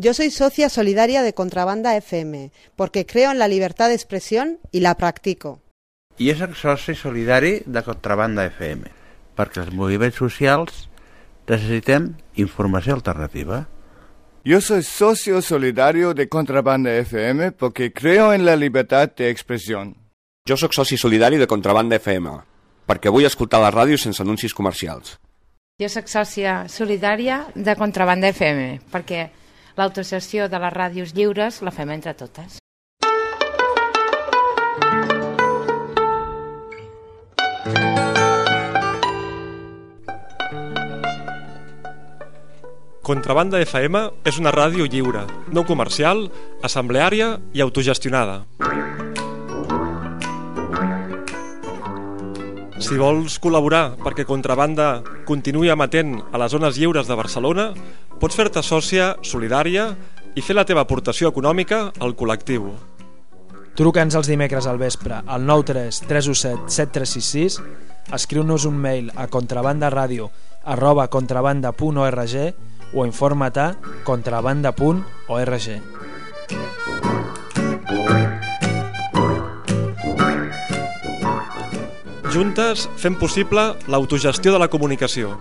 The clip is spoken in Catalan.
Yo soy socia solidaria de Contrabanda FM porque creo en la libertad de expresión y la practico. I és soci solidari de Contrabanda FM perquè els moviments socials necessitem informació alternativa. Yo soy socio solidario de Contrabanda FM porque creo en la libertad de expresión. Jo sóc soci solidari de Contrabanda FM, perquè vull escoltar la ràdio sense anuncis comercials. Jo sóc sòcia solidària de Contrabanda FM, perquè l'autocessió de les ràdios lliures la fem entre totes. Contrabanda FM és una ràdio lliure, no comercial, assembleària i autogestionada. Si vols col·laborar perquè Contrabanda continuï emetent a les zones lliures de Barcelona, pots fer-te sòcia solidària i fer la teva aportació econòmica al col·lectiu. Truca'ns els dimecres al vespre al 93 317 7366, escriu-nos un mail a contrabandaradio arroba contrabanda.org o informa't a contrabanda.org. Juntes fem possible l'autogestió de la comunicació.